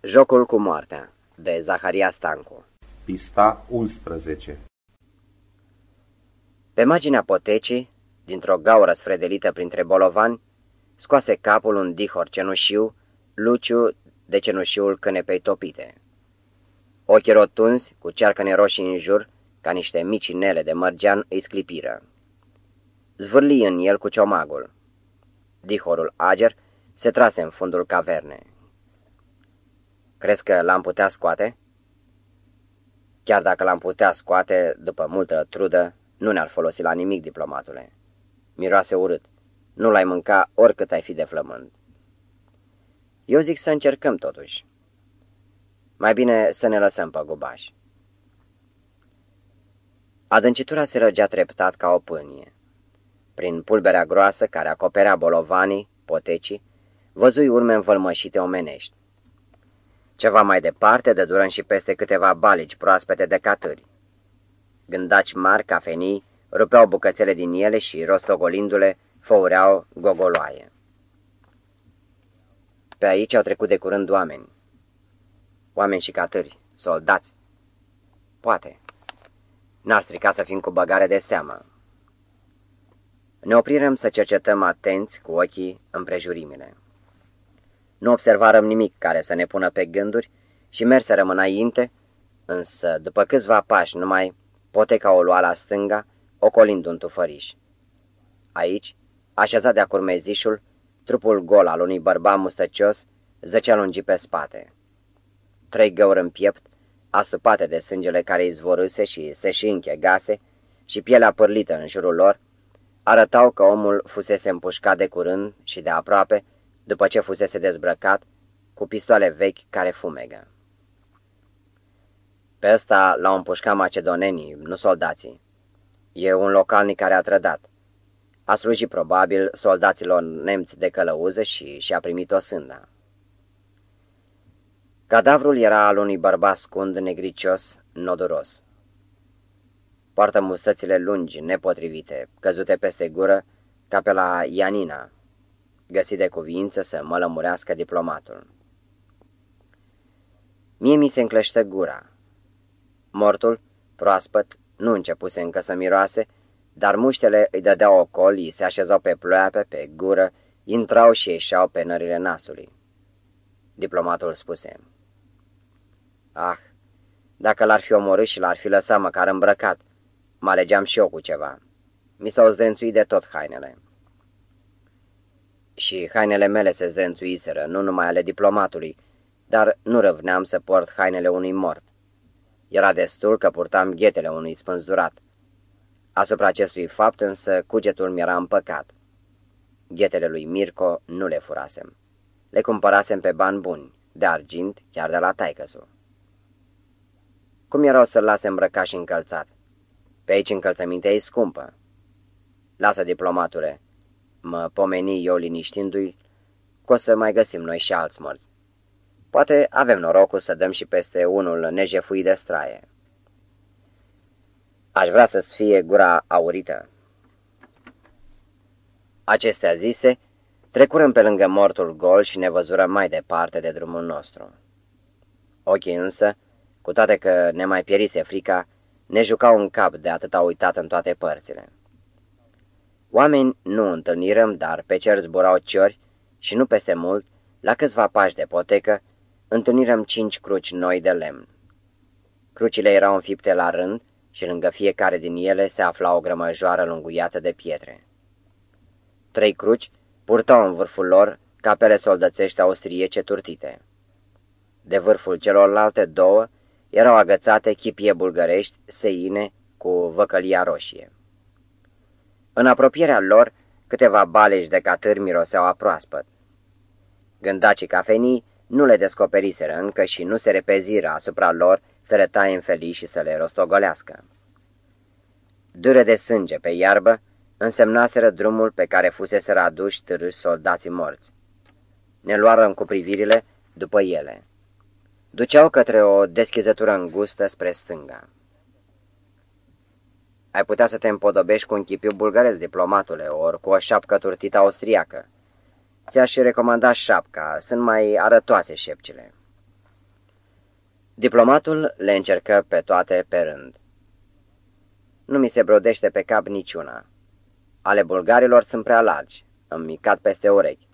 Jocul cu moartea, de Zaharia Stancu Pista 11 Pe marginea potecii, dintr-o gaură sfredelită printre bolovani, scoase capul un dihor cenușiu, Luciu de cenușiul cânepei topite. Ochii rotunzi, cu cearcăne roșii în jur, ca niște mici nele de mărgean, îi sclipiră. Zvârli în el cu ciomagul. Dihorul ager se trase în fundul caverne. Crezi că l-am putea scoate? Chiar dacă l-am putea scoate, după multă trudă, nu ne-ar folosi la nimic, diplomatule. Miroase urât. Nu l-ai mânca oricât ai fi de flămând. Eu zic să încercăm totuși. Mai bine să ne lăsăm pe gubaș. Adâncitura se răgea treptat ca o pânie. Prin pulberea groasă care acoperea bolovanii, potecii, văzui urme învălmășite omenești. Ceva mai departe de durăm și peste câteva balici proaspete de catâri. Gândaci mari, cafenii, rupeau bucățele din ele și, rostogolindu-le, făureau gogoloaie. Pe aici au trecut de curând oameni. Oameni și catâri, soldați. Poate. N-ar strica să fim cu băgare de seamă. Ne oprirăm să cercetăm atenți cu ochii împrejurimile. Nu observarăm nimic care să ne pună pe gânduri și merserăm înainte, însă după câțiva pași numai poteca o lua la stânga, ocolind un tufăriș. Aici, așezat de-a curmezișul, trupul gol al unui bărbat mustăcios zăcea lungi pe spate. Trei găuri în piept, astupate de sângele care izvorâse și se și închegase, și pielea părlită în jurul lor, arătau că omul fusese împușcat de curând și de aproape, după ce fusese dezbrăcat, cu pistoale vechi care fumegă. Pe ăsta l-au împușcat macedonenii, nu soldații. E un localnic care a trădat. A slujit probabil soldaților nemți de călăuză și și-a primit o sânda. Cadavrul era al unui bărbat scund negricios, noduros. Poartă mustățile lungi, nepotrivite, căzute peste gură, ca pe la Ianina, găsit de cuvință să mă lămurească diplomatul. Mie mi se înclește gura. Mortul, proaspăt, nu începuse încă să miroase, dar muștele îi dădeau ocol, îi se așezau pe ploape, pe gură, intrau și ieșeau pe nările nasului. Diplomatul spuse, Ah, dacă l-ar fi omorât și l-ar fi lăsat măcar îmbrăcat, mă alegeam și eu cu ceva. Mi s-au zdrențuit de tot hainele. Și hainele mele se zdrențuiseră, nu numai ale diplomatului, dar nu răvneam să port hainele unui mort. Era destul că purtam ghetele unui spânzurat. Asupra acestui fapt însă cugetul mi-era împăcat. Ghetele lui Mirco nu le furasem. Le cumpărasem pe bani buni, de argint, chiar de la taicăsul. Cum erau să-l lase îmbrăcat și încălțat? Pe aici încălțămintea e scumpă. Lasă, diplomatule, mă pomeni eu liniștindu-i, că o să mai găsim noi și alți morți. Poate avem norocul să dăm și peste unul nejefuit de straie. Aș vrea să-ți fie gura aurită. Acestea zise, trecurăm pe lângă mortul gol și ne văzurăm mai departe de drumul nostru. Ochii însă, cu toate că ne mai pierise frica, ne jucau în cap de atât a uitat în toate părțile. Oameni nu întâlnirăm, dar pe cer zburau ciori și nu peste mult, la câțiva pași de potecă, întâlnirăm cinci cruci noi de lemn. Crucile erau înfipte la rând și lângă fiecare din ele se afla o grămăjoară lunguiață de pietre. Trei cruci purtau în vârful lor capele soldățești austriece turtite. De vârful celorlalte două erau agățate chipie bulgărești, seine, cu văcălia roșie. În apropierea lor, câteva baleși de catâri miroseau aproaspăt. Gândacii cafenii nu le descoperiseră încă și nu se repeziră asupra lor să le taie în felii și să le rostogolească. Dure de sânge pe iarbă însemnaseră drumul pe care fusese aduși târâși soldații morți. Ne luarăm cu privirile după ele. Duceau către o deschizătură îngustă spre stânga. Ai putea să te împodobești cu un chipiu bulgăresc, diplomatule, ori cu o șapcă turtită austriacă. Ți-aș recomanda șapca, sunt mai arătoase șepcile. Diplomatul le încercă pe toate pe rând. Nu mi se brodește pe cap niciuna. Ale bulgarilor sunt prea largi, îmi micat peste urechi.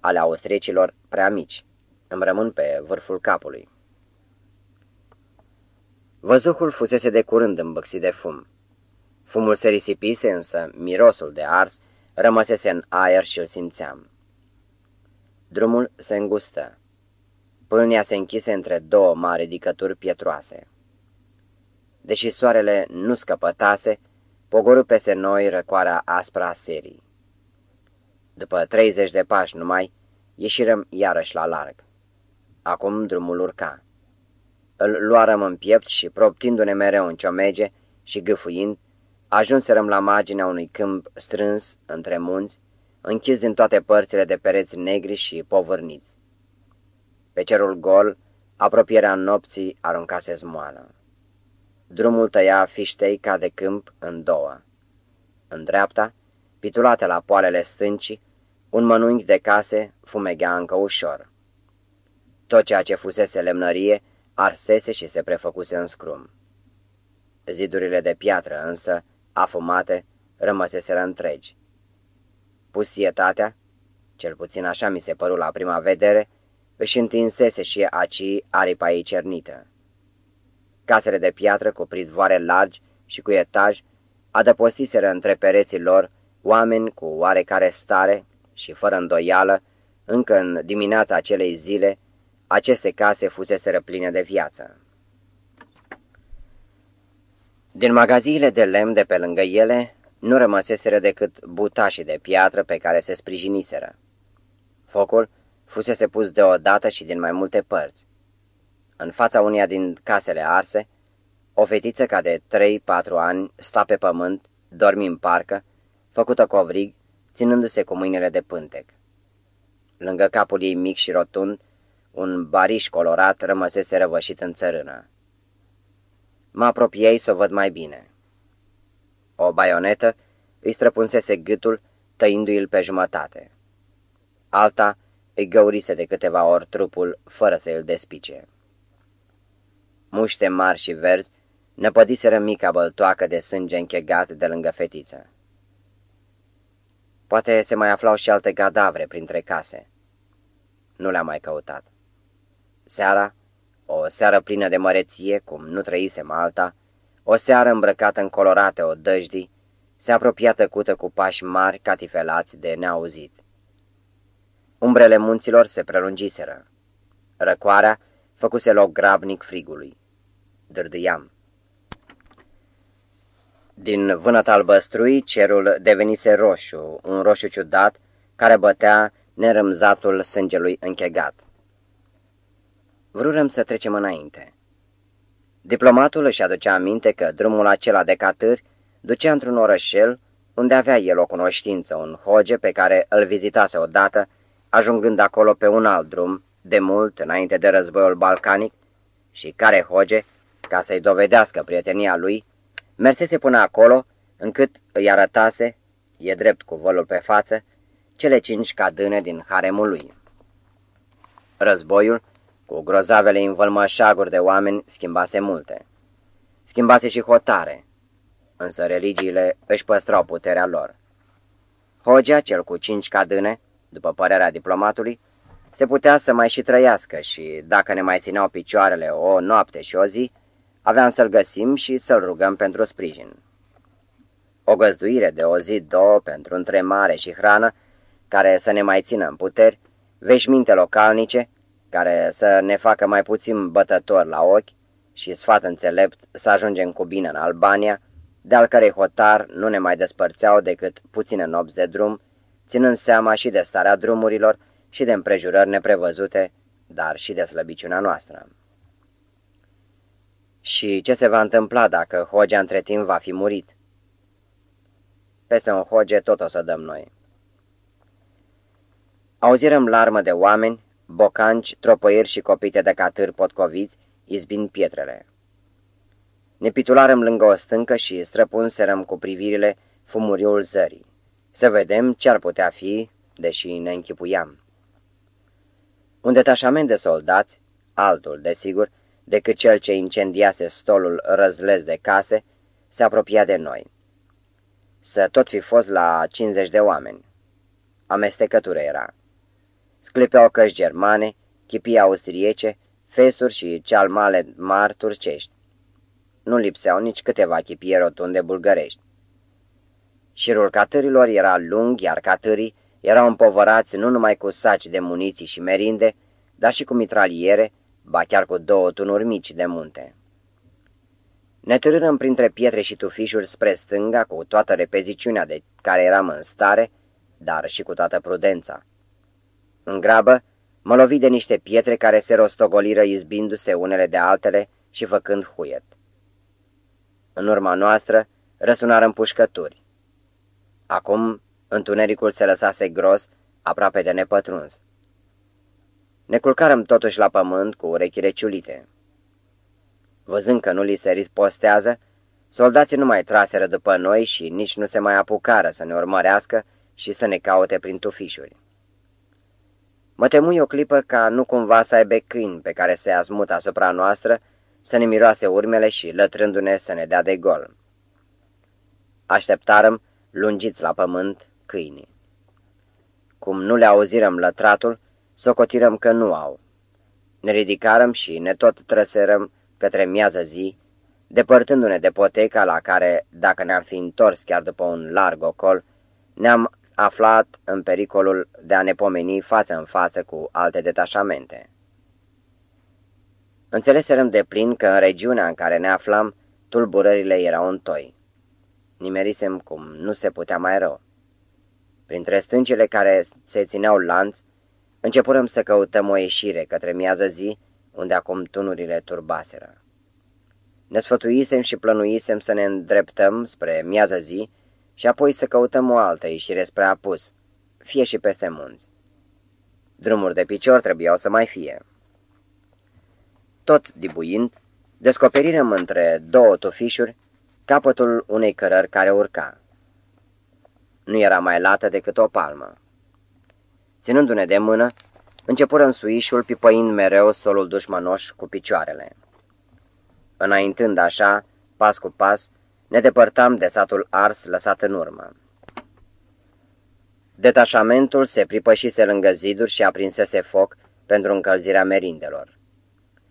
Ale austriecilor prea mici, îmi rămân pe vârful capului. Văzuhul fusese de curând îmbăxit de fum. Fumul se risipise, însă mirosul de ars rămăsese în aer și îl simțeam. Drumul se îngustă. Pâlnia se închise între două mari ridicături pietroase. Deși soarele nu scăpătase, pogorâ peste noi răcoarea aspra a serii. După treizeci de pași numai, ieșirăm iarăși la larg. Acum drumul urca. Îl luarăm în piept și, proptindu-ne mereu în ciomege și gâfâind, ajunserăm la marginea unui câmp strâns între munți, închis din toate părțile de pereți negri și povârniți. Pe cerul gol, apropierea nopții aruncase zmoală. Drumul tăia fiștei ca de câmp în două. În dreapta, pitulate la poalele stâncii, un mănunchi de case fumegea încă ușor. Tot ceea ce fusese lemnărie arsese și se prefăcuse în scrum. Zidurile de piatră însă, afumate, rămăseseră întregi. Pustietatea, cel puțin așa mi se păru la prima vedere, își întinsese și aci aripa ei cernită. Casele de piatră cu pridvoare largi și cu etaj adăpostiseră între pereții lor oameni cu oarecare stare și fără îndoială, încă în dimineața acelei zile, aceste case fuseseră pline de viață. Din magaziile de lemn de pe lângă ele nu rămăseseră decât butașii de piatră pe care se sprijiniseră. Focul fusese pus deodată și din mai multe părți. În fața uneia din casele arse, o fetiță ca de 3-4 ani sta pe pământ, dormi în parcă, făcută covrig, ținându-se cu mâinile de pântec. Lângă capul ei mic și rotund, un bariș colorat rămăsese răvășit în țărână. Mă apropiei să o văd mai bine. O baionetă îi străpunsese gâtul, tăindu-i-l pe jumătate. Alta îi găurise de câteva ori trupul fără să îl despice. Muște mari și verzi năpădiseră mica băltoacă de sânge închegat de lângă fetiță. Poate se mai aflau și alte cadavre printre case. Nu le-am mai căutat. Seara, o seară plină de măreție, cum nu trăisem alta, o seară îmbrăcată în colorate odăjdii, se apropia tăcută cu pași mari catifelați de neauzit. Umbrele munților se prelungiseră. Răcoarea făcuse loc grabnic frigului. Dârdâiam. Din vânăt albăstrui, cerul devenise roșu, un roșu ciudat, care bătea nerâmzatul sângelui închegat. Vrurăm să trecem înainte. Diplomatul își aducea aminte că drumul acela de catâri ducea într-un orășel unde avea el o cunoștință, un hoge pe care îl vizitase odată, ajungând acolo pe un alt drum, de mult înainte de războiul balcanic, și care hoge, ca să-i dovedească prietenia lui, mersese până acolo, încât îi arătase, e drept cu volul pe față, cele cinci cadâne din haremul lui. Războiul, cu grozavele învălmășaguri de oameni, schimbase multe. Schimbase și hotare, însă religiile își păstrau puterea lor. Hogea, cel cu cinci cadâne, după părerea diplomatului, se putea să mai și trăiască și, dacă ne mai țineau picioarele o noapte și o zi, aveam să-l găsim și să-l rugăm pentru sprijin. O găzduire de o zi, două, pentru întremare și hrană, care să ne mai țină în puteri, veșminte localnice, care să ne facă mai puțin bătători la ochi și sfat înțelept să ajungem cu bine în Albania, de al cărei hotar nu ne mai despărțeau decât puține nopți de drum, ținând seama și de starea drumurilor și de împrejurări neprevăzute, dar și de slăbiciunea noastră. Și ce se va întâmpla dacă Hogea între timp va fi murit? Peste un Hoge tot o să dăm noi. Auzirăm larmă de oameni, bocanci, tropăiri și copite de catâri potcoviți, izbind pietrele. Ne pitularăm lângă o stâncă și străpunserăm cu privirile fumuriul zării. Să vedem ce ar putea fi, deși ne închipuiam. Un detașament de soldați, altul, desigur, decât cel ce incendiase stolul răzles de case, se apropia de noi. Să tot fi fost la 50 de oameni. Amestecătură era. Sclipeau căști germane, chipii austriece, fesuri și cealmale mari turcești. Nu lipseau nici câteva chipie rotunde bulgărești. Șirul catârilor era lung, iar catârii erau împovărați nu numai cu saci de muniții și merinde, dar și cu mitraliere, ba chiar cu două tunuri mici de munte. Ne târârăm printre pietre și tufișuri spre stânga cu toată repeziciunea de care eram în stare, dar și cu toată prudența. În grabă, mă lovi de niște pietre care se rostogoliră izbindu-se unele de altele și făcând huiet. În urma noastră răsunară împușcături. Acum întunericul se lăsase gros, aproape de nepătruns. Ne culcarăm totuși la pământ cu urechile ciulite. Văzând că nu li se rispostează, soldații nu mai traseră după noi și nici nu se mai apucară să ne urmărească și să ne caute prin tufișuri. Mă temui o clipă ca nu cumva să aibă câini pe care se azmut asupra noastră, să ne miroase urmele și, lătrându-ne, să ne dea de gol. Așteptarăm, lungiți la pământ, câinii. Cum nu le auzirăm lătratul, socotirăm că nu au. Ne ridicarăm și ne tot trăserăm către miază zi, depărtându-ne de poteca la care, dacă ne-am fi întors chiar după un larg ocol, ne-am aflat în pericolul de a ne pomeni față în față cu alte detașamente. Înțeleserăm de plin că în regiunea în care ne aflam, tulburările erau în toi. Nimerisem cum nu se putea mai rău. Printre stâncile care se țineau lanț, începurăm să căutăm o ieșire către miază zi, unde acum tunurile turbaseră. Ne sfătuisem și plănuisem să ne îndreptăm spre miază zi și apoi să căutăm o altă ieșire spre apus, fie și peste munți. Drumuri de picior trebuiau să mai fie. Tot dibuind, descoperirăm între două tufișuri capătul unei cărări care urca. Nu era mai lată decât o palmă. Ținându-ne de mână, începură suișul pipăind mereu solul dușmanoș cu picioarele. Înaintând așa, pas cu pas, ne depărtam de satul ars lăsat în urmă. Detașamentul se pripășise lângă ziduri și aprinsese foc pentru încălzirea merindelor.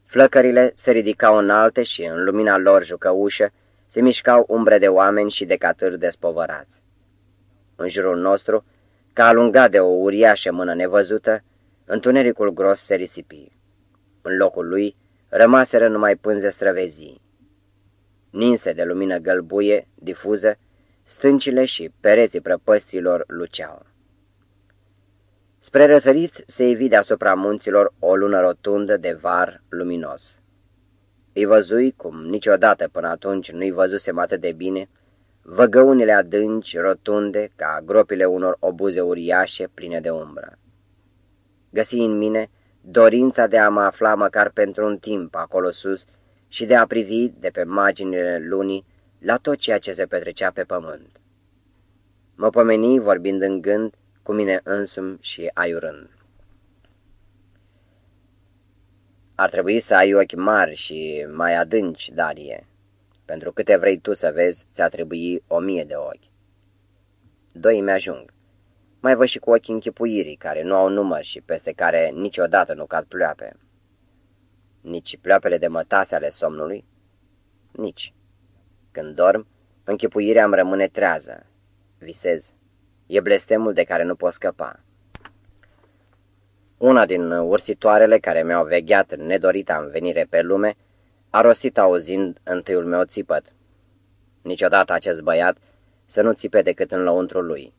Flăcările se ridicau înalte și în lumina lor jucăușă se mișcau umbre de oameni și de catâri despovărați. În jurul nostru, ca alungat de o uriașă mână nevăzută, întunericul gros se risipi. În locul lui rămaseră numai pânze străvezii. Ninse de lumină gălbuie, difuză, stâncile și pereții prăpăstilor luceau. Spre răsărit se ivi deasupra munților o lună rotundă de var luminos. Îi văzui, cum niciodată până atunci nu-i văzusem atât de bine, văgăunile adânci, rotunde, ca gropile unor obuze uriașe pline de umbră. Găsi în mine dorința de a mă afla măcar pentru un timp acolo sus și de a privi de pe marginile lunii la tot ceea ce se petrecea pe pământ. Mă pomeni vorbind în gând cu mine însumi și aiurând. Ar trebui să ai ochi mari și mai adânci, Darie. Pentru câte vrei tu să vezi, ți-a trebui o mie de ochi. Doi mi-ajung. Mai văd și cu ochii închipuirii, care nu au număr și peste care niciodată nu cad ploape. Nici ploapele de mătase ale somnului? Nici. Când dorm, închipuirea îmi rămâne trează. Visez. E blestemul de care nu pot scăpa. Una din ursitoarele care mi-au vegheat nedorita în venire pe lume a rostit auzind întâiul meu țipăt. Niciodată acest băiat să nu țipe decât în lăuntru lui.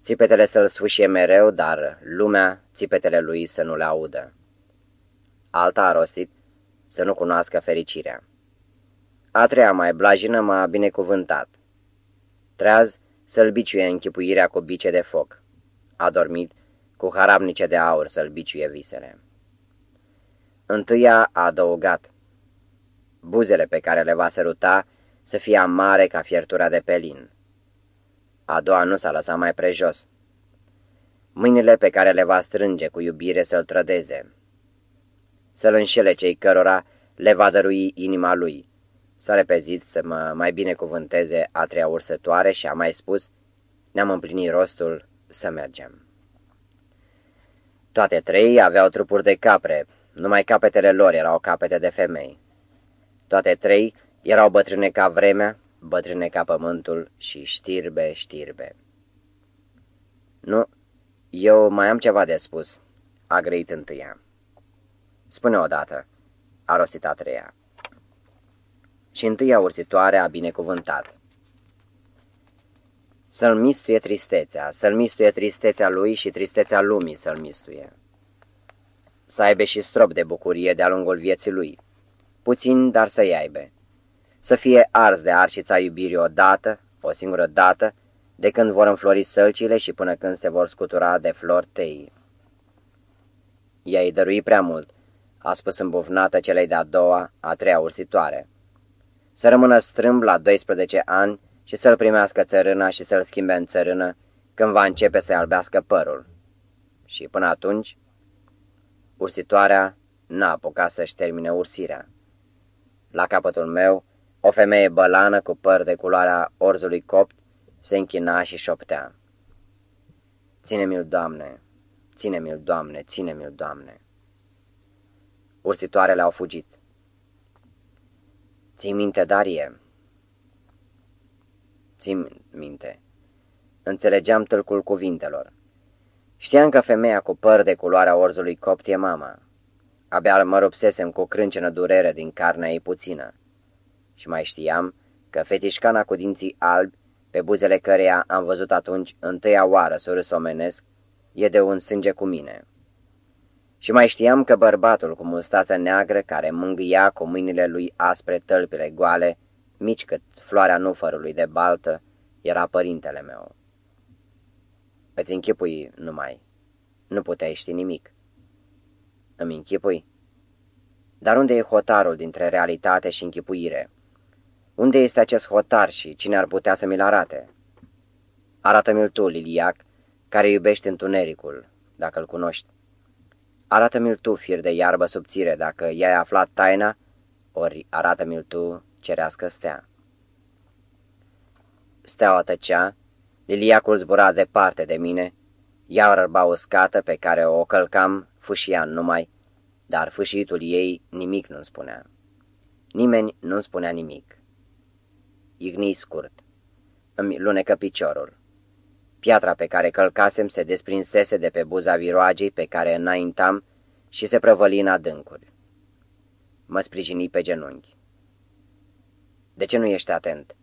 Țipetele să-l sfâșie mereu, dar lumea țipetele lui să nu le audă. Alta a rostit să nu cunoască fericirea. A treia mai blajină m-a binecuvântat. Treaz să-l biciuie închipuirea cu bice de foc. A dormit cu harabnice de aur să-l biciuie visele. Întâia a adăugat. Buzele pe care le va săruta să fie amare ca fiertura de pelin. A doua nu s-a lăsat mai prejos. Mâinile pe care le va strânge cu iubire să-l trădeze. Să-l înșele cei cărora le va dărui inima lui. S-a repezit să mă mai binecuvânteze a treia ursătoare și a mai spus, ne-am împlinit rostul să mergem. Toate trei aveau trupuri de capre, numai capetele lor erau capete de femei. Toate trei erau bătrâne ca vremea, bătrâne ca pământul și știrbe, știrbe. Nu, eu mai am ceva de spus, a grăit întâia. Spune odată, a rostit a treia. Și întâia ursitoare a binecuvântat. Să-l mistuie tristețea, să-l mistuie tristețea lui și tristețea lumii să-l mistuie. Să aibă și strop de bucurie de-a lungul vieții lui. Puțin, dar să-i aibă. Să fie ars de arșița iubirii odată, o singură dată, de când vor înflori sălcile și până când se vor scutura de flori tei. I-ai dărui prea mult, a spus îmbufnată celei de-a doua, a treia ursitoare. Să rămână strâmb la 12 ani și să-l primească țărâna și să-l schimbe în țărână când va începe să albească părul. Și până atunci, ursitoarea n-a apucat să-și termine ursirea. La capătul meu, o femeie bălană cu păr de culoarea orzului copt se închina și șoptea. Ține-mi-l, Doamne, ține-mi-l, Doamne, ține-mi-l, Doamne. Ursitoarele au fugit. Ții minte, Darie? Țin minte. Înțelegeam tâlcul cuvintelor. Știam că femeia cu păr de culoarea orzului copt e mama. Abia mă rupsesem cu crâncenă durere din carnea ei puțină. Și mai știam că fetișcana cu dinții albi, pe buzele căreia am văzut atunci întâia oară să râs omenesc, e de un sânge cu mine. Și mai știam că bărbatul cu mustață neagră care mângâia cu mâinile lui aspre tălpile goale, mici cât floarea nufărului de baltă, era părintele meu. Îți închipui numai. Nu puteai ști nimic. Îmi închipui? Dar unde e hotarul dintre realitate și închipuire? Unde este acest hotar și cine ar putea să mi-l arate? Arată-mi-l tu, Liliac, care iubești întunericul, dacă îl cunoști. Arată-mi-l tu, fir de iarbă subțire, dacă i-ai aflat taina, ori arată-mi-l tu, cerească stea. Steaua tăcea, liliacul zbura departe de mine, ea răba uscată pe care o călcam fâșia numai, dar fâșitul ei nimic nu-mi spunea. Nimeni nu-mi spunea nimic. Ignii scurt. Îmi lunecă piciorul. Piatra pe care călcasem se desprinsese de pe buza viroagei pe care înaintam și se prăvăli în adâncuri. Mă sprijini pe genunchi. De ce nu ești atent?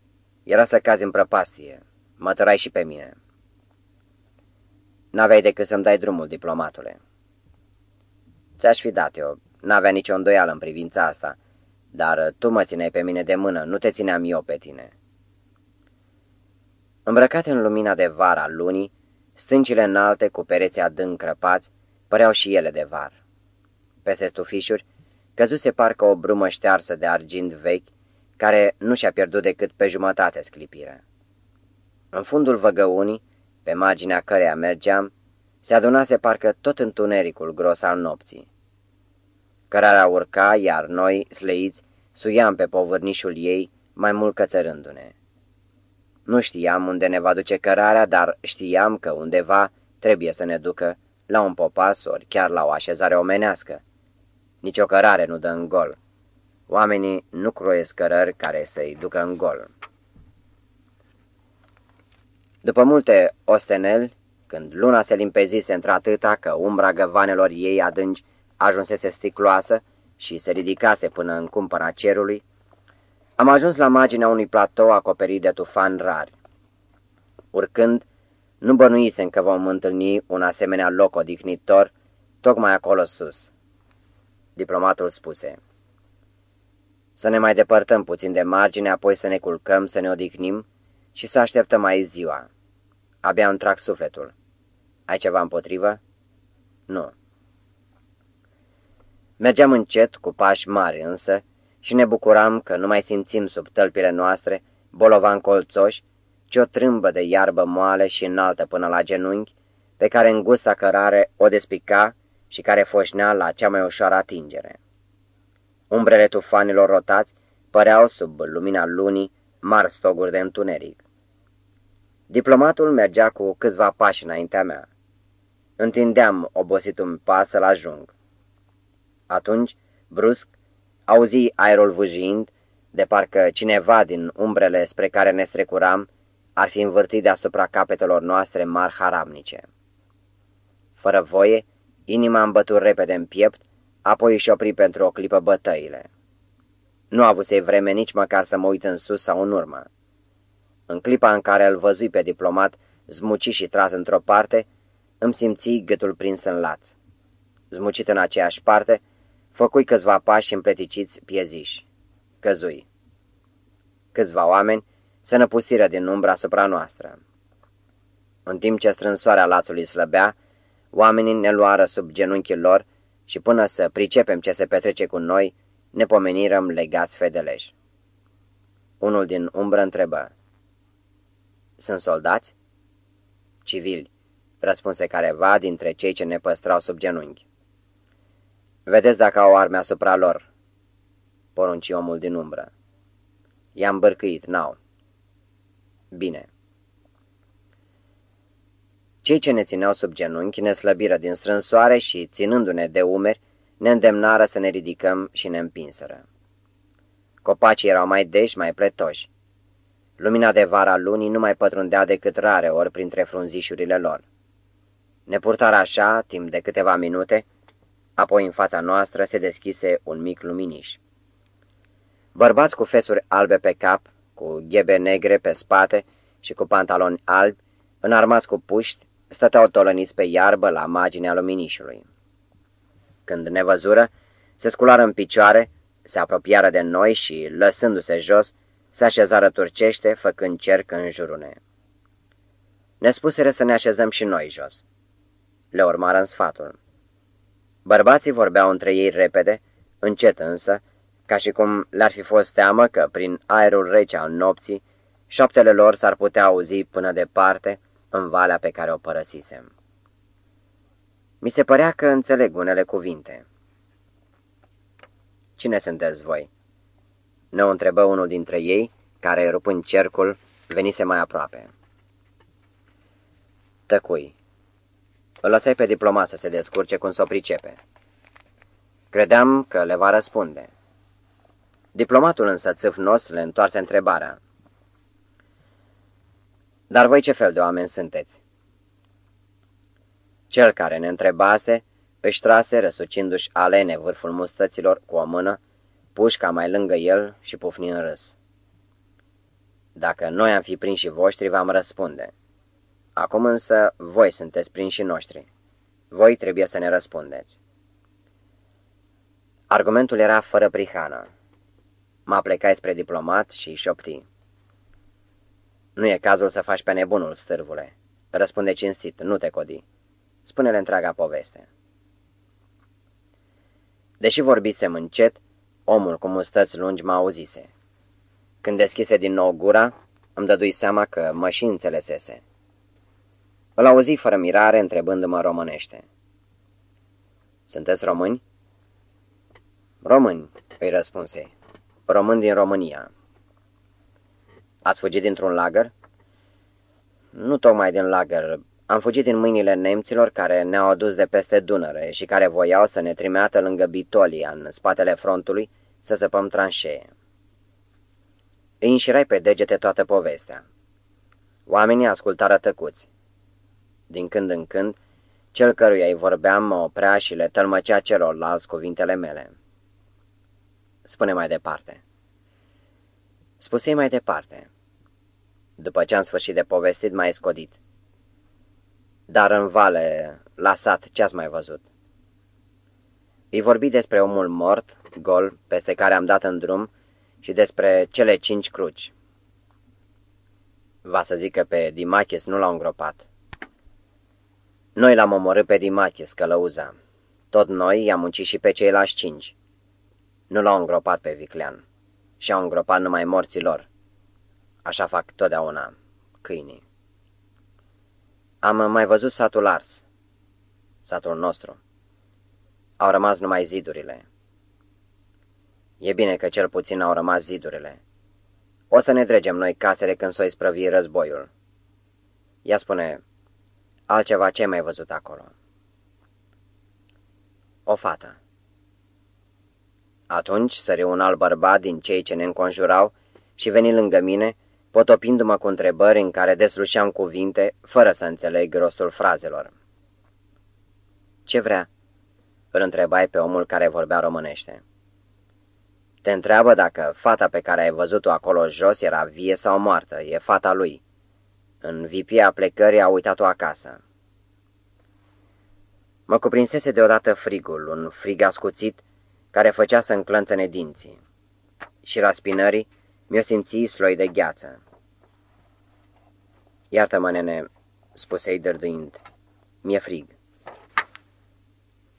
Era să cazi în prăpastie. Mă tărai și pe mine. N-aveai decât să-mi dai drumul, diplomatule. Ți-aș fi dat eu. N-avea nicio îndoială în privința asta. Dar tu mă țineai pe mine de mână, nu te țineam eu pe tine. Îmbrăcate în lumina de vară a lunii, stâncile înalte cu pereții adânc crăpați păreau și ele de var. Peste tufișuri căzuse parcă o brumă ștearsă de argint vechi, care nu și-a pierdut decât pe jumătate sclipirea. În fundul văgăunii, pe marginea căreia mergeam, se adunase parcă tot întunericul gros al nopții. Cărarea urca, iar noi, sleiți, suiam pe povârnișul ei, mai mult cățărându-ne. Nu știam unde ne va duce cărarea, dar știam că undeva trebuie să ne ducă la un popas ori chiar la o așezare omenească. Nici o cărare nu dă în gol. Oamenii nu croiesc cărări care să-i ducă în gol. După multe osteneli, când luna se limpezise într-atâta că umbra găvanelor ei adânci ajunsese sticloasă și se ridicase până în cumpăra cerului, am ajuns la marginea unui platou acoperit de tufani rari. Urcând, nu bănuisem că vom întâlni un asemenea loc odihnitor tocmai acolo sus. Diplomatul spuse. Să ne mai depărtăm puțin de margine, apoi să ne culcăm, să ne odihnim și să așteptăm mai ziua. Abia îmi trag sufletul. Ai ceva împotrivă? Nu. Mergeam încet, cu pași mari însă, și ne bucuram că nu mai simțim sub tălpile noastre bolovan colțoși, ci o trâmbă de iarbă moale și înaltă până la genunchi, pe care în gusta cărare o despica și care foșnea la cea mai ușoară atingere. Umbrele tufanilor rotați păreau sub lumina lunii mari stoguri de întuneric. Diplomatul mergea cu câțiva pași înaintea mea. Întindeam obosit un pas să-l ajung. Atunci, brusc, auzi aerul vâjind, de parcă cineva din umbrele spre care ne strecuram ar fi învârtit deasupra capetelor noastre mari haramnice. Fără voie, inima îmi bătut repede în piept, apoi își opri pentru o clipă bătăile. Nu avusei vreme nici măcar să mă uit în sus sau în urmă. În clipa în care îl văzui pe diplomat, zmuciș și tras într-o parte, îmi simți gâtul prins în laț. Zmucit în aceeași parte, făcui câțiva pași împleticiți pieziși. Căzui. Câțiva oameni se năpustiră din umbră asupra noastră. În timp ce strânsoarea lațului slăbea, oamenii ne luară sub genunchii lor și până să pricepem ce se petrece cu noi, ne pomenirăm legați fedeleși. Unul din umbră întrebă. Sunt soldați? Civili, răspunse careva dintre cei ce ne păstrau sub genunchi. Vedeți dacă au arme asupra lor, porunci omul din umbră. I-am bărcăit, n-au. Bine. Cei ce ne țineau sub genunchi ne slăbiră din strânsoare și, ținându-ne de umeri, ne îndemnară să ne ridicăm și ne împinseră. Copacii erau mai deși, mai pletoși. Lumina de vara lunii nu mai pătrundea decât rare ori printre frunzișurile lor. Ne purtară așa, timp de câteva minute, apoi în fața noastră se deschise un mic luminiș. Bărbați cu fesuri albe pe cap, cu ghebe negre pe spate și cu pantaloni albi, înarmați cu puști, stăteau tolăniți pe iarbă la marginea luminișului. Când ne văzură, se sculară în picioare, se apropiară de noi și, lăsându-se jos, se așezară turcește, făcând cerc în jurul ne. Ne spuseră să ne așezăm și noi jos. Le urmară în sfatul. Bărbații vorbeau între ei repede, încet însă, ca și cum le-ar fi fost teamă că, prin aerul rece al nopții, șoaptele lor s-ar putea auzi până departe, în valea pe care o părăsisem. Mi se părea că înțeleg unele cuvinte. Cine sunteți voi?" Ne o întrebă unul dintre ei, care, rupând cercul, venise mai aproape. Tăcui. Îl lăsai pe diplomat să se descurce cum s-o pricepe. Credeam că le va răspunde. Diplomatul însă țâfnos le întoarse întrebarea. Dar voi ce fel de oameni sunteți? Cel care ne întrebase își trase răsucindu-și alene vârful mustăților cu o mână, pușca mai lângă el și pufni în râs. Dacă noi am fi prinși voștri, v-am răspunde. Acum însă voi sunteți prinși noștri. Voi trebuie să ne răspundeți. Argumentul era fără prihană. Mă plecai spre diplomat și șopti. Nu e cazul să faci pe nebunul, stârvule. Răspunde cinstit, nu te codi. Spune-le întreaga poveste. Deși vorbisem încet, omul cu mustăți lungi mă auzise. Când deschise din nou gura, îmi dădui seama că mă și înțelesese. Îl auzi fără mirare, întrebându-mă românește. Sunteți români? Români, îi răspunse. Român din România. Ați fugit dintr-un lagăr? Nu tocmai din lagăr. Am fugit din mâinile nemților care ne-au adus de peste Dunăre și care voiau să ne trimeată lângă Bitolia, în spatele frontului, să săpăm tranșee. Îi înșirai pe degete toată povestea. Oamenii ascultară tăcuți. Din când în când, cel căruia îi vorbeam mă oprea și le tălmăcea celorlalți cuvintele mele. Spune mai departe. Spuse mai departe. După ce am sfârșit de povestit, mai scodit. Dar în vale, la sat, ce-ați mai văzut? Îi vorbi despre omul mort, gol, peste care am dat în drum și despre cele cinci cruci. Va să zic că pe Dimachis nu l-au îngropat. Noi l-am omorât pe Dimachis, călăuza. Tot noi i-am muncit și pe ceilalți cinci. Nu l-au îngropat pe Viclean și au îngropat numai morții lor. Așa fac totdeauna câinii. Am mai văzut satul ars, satul nostru. Au rămas numai zidurile. E bine că cel puțin au rămas zidurile. O să ne dregem noi casele când s-o isprăvi războiul. Ea spune, altceva ce mai văzut acolo? O fată. Atunci sări un alt bărbat din cei ce ne înconjurau și veni lângă mine, potopindu-mă cu întrebări în care deslușeam cuvinte, fără să înțeleg rostul frazelor. Ce vrea?" îl întrebai pe omul care vorbea românește. Te întreabă dacă fata pe care ai văzut-o acolo jos era vie sau moartă, e fata lui. În vipia plecării a uitat-o acasă. Mă cuprinsese deodată frigul, un frig ascuțit, care făcea să înclănțăne dinții. Și raspinării mi-o simți sloi de gheață. Iartă-mă, nene, spuse-i dârdâind. Mi-e frig.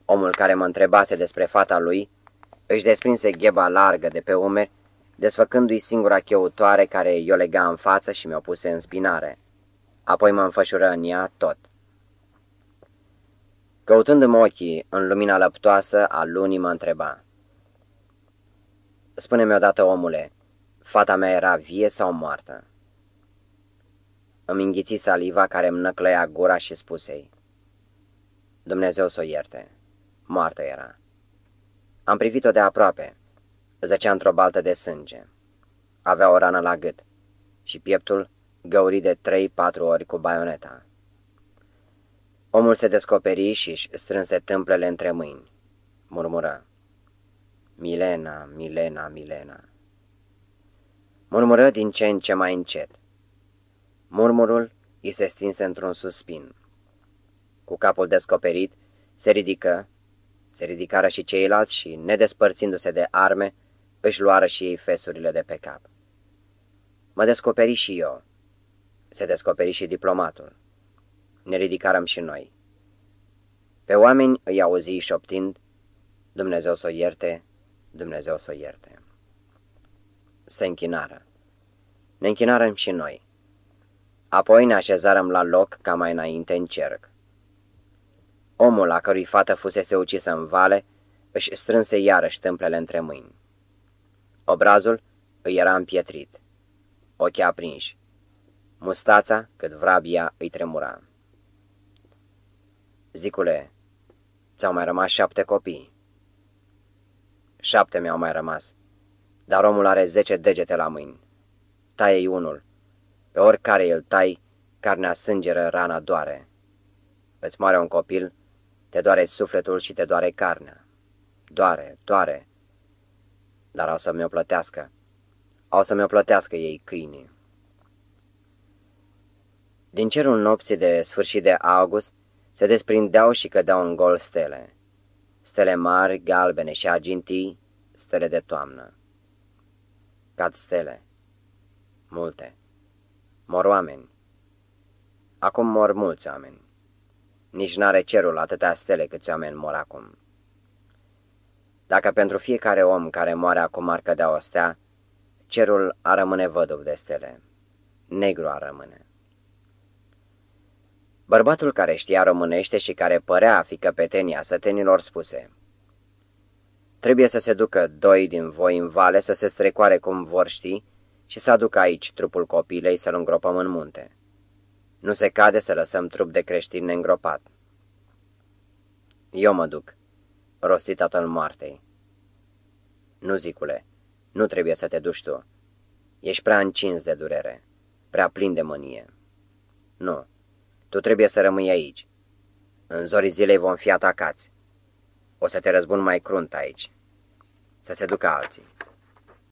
Omul care mă întrebase despre fata lui își desprinse gheba largă de pe umeri, desfăcându-i singura cheutoare care i-o lega în față și mi-o puse în spinare. Apoi mă înfășură în ea tot. Căutându-mi ochii în lumina lăptoasă, a lunii mă întreba. Spune-mi odată, omule, fata mea era vie sau moartă? Îmi înghiți saliva care îmi năclăia gura și spusei. Dumnezeu să o ierte. Moartă era. Am privit-o de aproape. Zăcea într-o baltă de sânge. Avea o rană la gât și pieptul găurit de trei-patru ori cu baioneta. Omul se descoperi și își strânse tâmplele între mâini. Murmură. Milena, Milena, Milena. Murmură din ce în ce mai încet. Murmurul îi se stinse într-un suspin. Cu capul descoperit, se ridică, se ridicară și ceilalți și, nedespărțindu-se de arme, își luară și ei fesurile de pe cap. Mă descoperi și eu. Se descoperi și diplomatul. Ne ridicarăm și noi. Pe oameni îi auzi șoptind, Dumnezeu să o ierte, Dumnezeu să o ierte. Se închinară. Ne închinarăm și noi. Apoi ne așezarăm la loc ca mai înainte în cerc. Omul a cărui fată fusese ucisă în vale își strânse iarăși tâmplele între mâini. Obrazul îi era împietrit, ochii aprinși, mustața cât vrabia îi tremura. Zicule, ți-au mai rămas șapte copii. Șapte mi-au mai rămas, dar omul are zece degete la mâini. Taie-i unul. Pe oricare îl tai, carnea sângeră, rana doare. Îți moare un copil, te doare sufletul și te doare carnea. Doare, doare. Dar au să mi-o plătească. Au să mi-o plătească ei câinii. Din cerul nopții de sfârșit de august se desprindeau și cădeau în gol stele. Stele mari, galbene și argintii, stele de toamnă. Cad stele. Multe. Mor oameni. Acum mor mulți oameni. Nici n-are cerul atâtea stele câți oameni mor acum. Dacă pentru fiecare om care moare acum ar cădea o stea, cerul a rămâne văduv de stele. Negru a rămâne. Bărbatul care știa românește și care părea a fi căpetenia sătenilor spuse Trebuie să se ducă doi din voi în vale să se strecoare cum vor ști și să aducă aici trupul copilei să-l îngropăm în munte. Nu se cade să lăsăm trup de creștin neîngropat. Eu mă duc, rosti tatăl moartei. Nu, zicule, nu trebuie să te duci tu. Ești prea încins de durere, prea plin de mânie. Nu, tu trebuie să rămâi aici. În zorii zilei vom fi atacați. O să te răzbun mai crunt aici. Să se ducă alții.